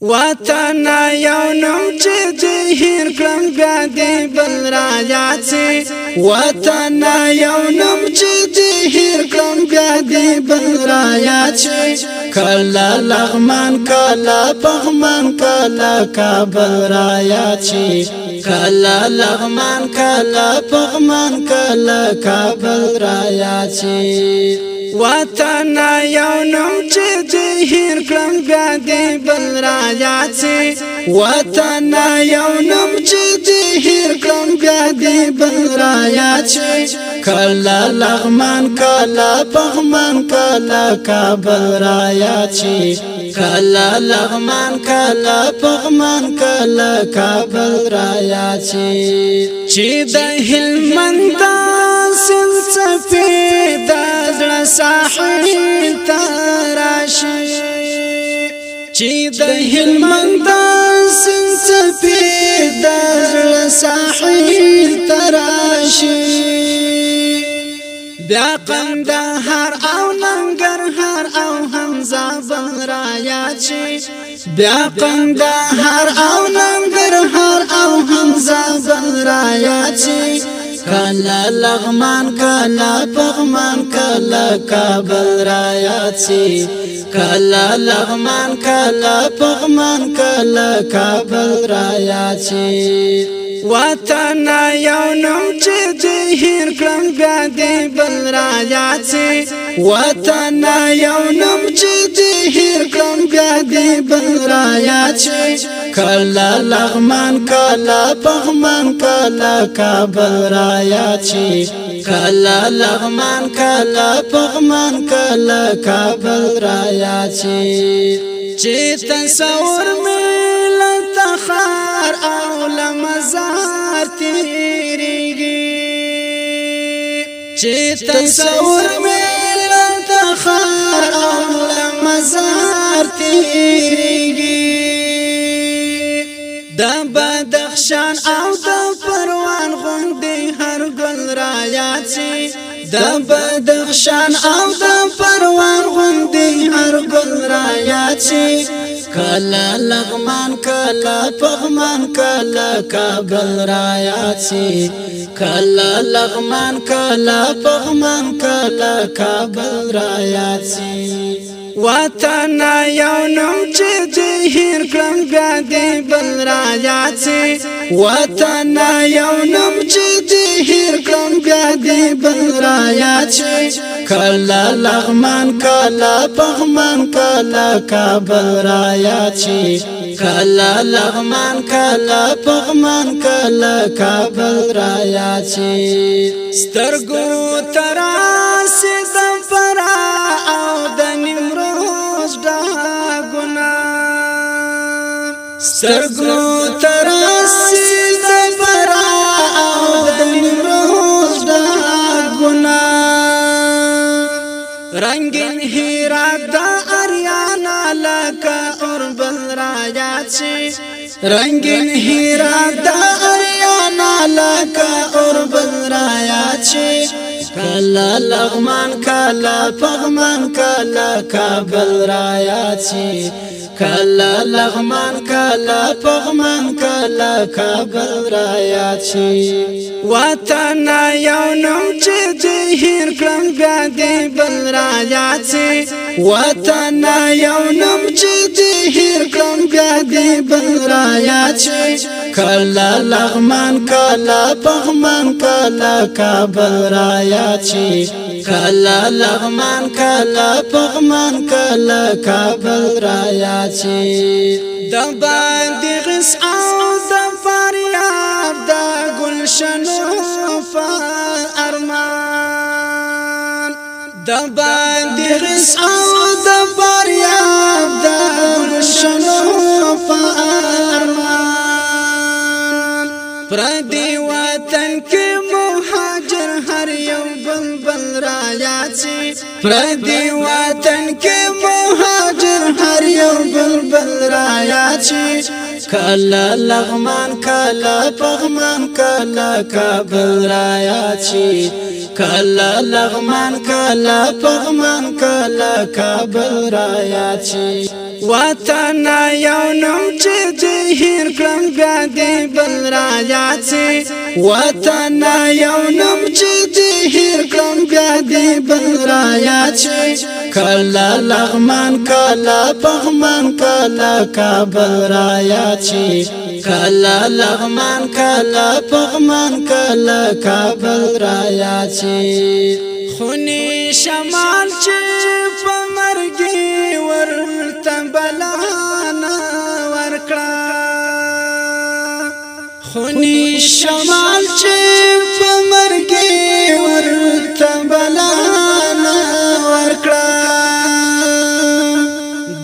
وطن یو نوم چې هیر کړم بیا دې بل را یاد سي وطن یو نوم چې هیر کړم بیا دې بل را یاد سي کلا لغمان کلا پغمان کلا کابل را یاد سي کلا لغمان کلا پغمان کلا کابل را یاد سي وطن یو نو چې هیر کړم بیا دې بل را یاد سي وطن یو نو چې هیر کړم بیا دې بل را یاد سي کلا لغمان کلا پغمان کلا کابل را یاد سي کلا لغمان کلا پغمان کلا کابل را یاد شي چې د هلمند سند سپید د ساحل تراشي چې د هلمند بیا قندهار او ننګرهار او حمزه بنرا یاد شي بیا قندهار او ننګرهار او حمزه بنرا یاد شي کلا لغمان کلا پغمان کلا کابل را یاد شي کلا لغمان کلا پغمان کلا کابل را یاد شي وطن یو نو چې هیر کړم بیا دې بل را یاد سي وطن یو نو چې هیر کړم بیا دې بل را یاد سي کلا لغمان کلا پغمان کلا کابل را یاد سي کلا لغمان کلا پغمان کلا کابل را یاد سي چې تصور مې لته تیریږي چې تصور مې لته خار او مزار تیریږي د بدخشان او د پروان غوندې هر ګل را یاد شي د بدخشان او د پروان غوندې هر ګل را یاد شي کلا لغمان کلا پغمان کلا کابل را یاد سی کلا لغمان کلا پغمان کلا کابل را یاد سی وطن یو نوم چې دې هیر کړم بیا دې بل را یاد سي وطن یو نوم چې دې هیر کړم بیا دې بل را یاد سي کلا لغمان کلا بغمان کلا کابل را یاد شي کلا لغمان کلا بغمان کلا کابل را یاد شي سترګو تراس د پرا او د نیمروز دا ګنا سترګو تراس چې رنگین هیرا د اریانا لکا اور بدرایا چې کلا لغمان کلا پغمان کلا کابل رایا چې کلا لغمان کلا پغمان کلا کابل را یاد شي وطن یو نو چې هیر کړم بیا دې بل را یاد شي وطن یو نو چې هیر کړم بیا دې بل را یاد شي کلا لغمان کلا پغمان کلا کابل را یاد شي کلا لغمان کلا پغمان کلا کابل را یاد شي د باندې غس او د فریاد د گلشن په ارمان د باندې غس او د پر دی وطن کې مهاجر هر یو بل بل را یاد شي پر دی وطن کې مهاجر هر یو بل بل را یاد شي کلا لغمان کلا پغمان کلا کابل را یاد شي کلا لغمان کلا پغمان کلا کابل را یاد شي وطن یو نوم چې هیر کړم بیا دې بل را یاد سي وطن یو نوم چې هیر کړم بیا دې بل را یاد سي کلا لغمان کلا پغمان کلا کابل را یاد سي کلا لغمان کلا پغمان کلا کابل را یاد سي خوني شمال چې شمال چې په مرګ ورته بلا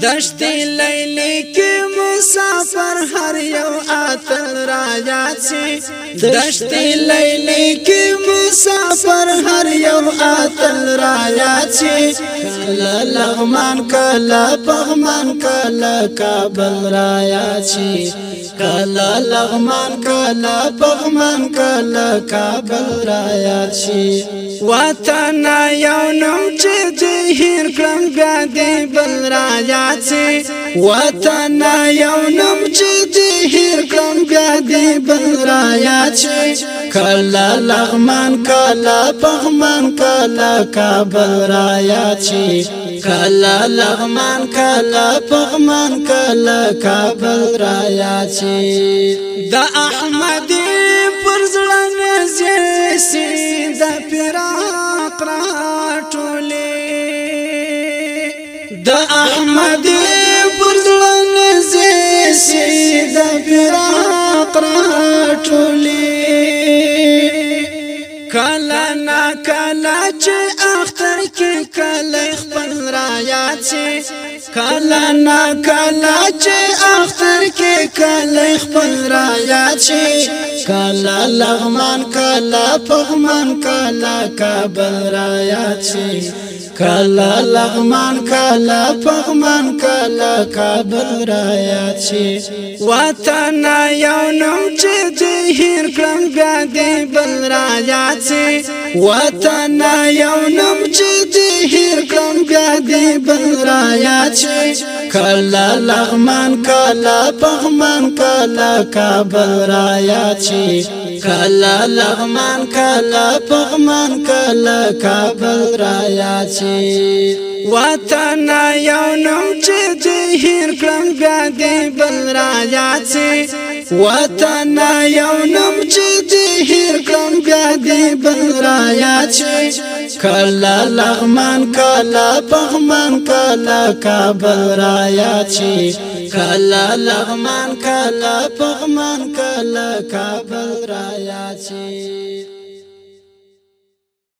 دشت لیلی کی مسافر هر یو آتن را یاد سی دشت لیلی کی مسافر هر یو اتل را یاد شي کله لغمان کله پغمان کله کابل را یاد شي کله لغمان کله پغمان کله کابل را یاد شي وطن یو نو چې هیر کړم بیا دې بل را یاد سي وطن یو نم چې دې هیر کړم بیا دې بل را یاد سي کلا لغمان کلا پغمان کلا کابل را یاد سي کلا لغمان کلا پغمان کلا کابل را یاد سي د احمدي پر زړه نزي سي د احمد پرځلن زیسی د فراق راټولې کلا نا کلا چې اختر کې کله خپل را یاد شي کلا نا کلا چې اختر کې کله خپل را یاد شي کلا لغمان کلا پغمان کلا کابل را یاد شي کلا لغمان کلا پغمان کلا کابل را یاد شي وطن یو نو چې هیر کړم بیا دې بل را یاد شي وطن یو نو چې هیر کړم بیا دې بل را یاد شي کلا لغمان کلا پغمان کلا کابل را یاد شي کلا لغمان کلا پغمان کلا له کابل را یاد شي وطن یو نوم چې هیر کړم بیا دې بل را یاد شي وطن یو نوم چې هیر کړم بیا دې بل را یاد شي کلا لغمان کلا پغمان کلا کابل را یاد شي کلا لغمان کلا پغمان کلا کابل را یاد شي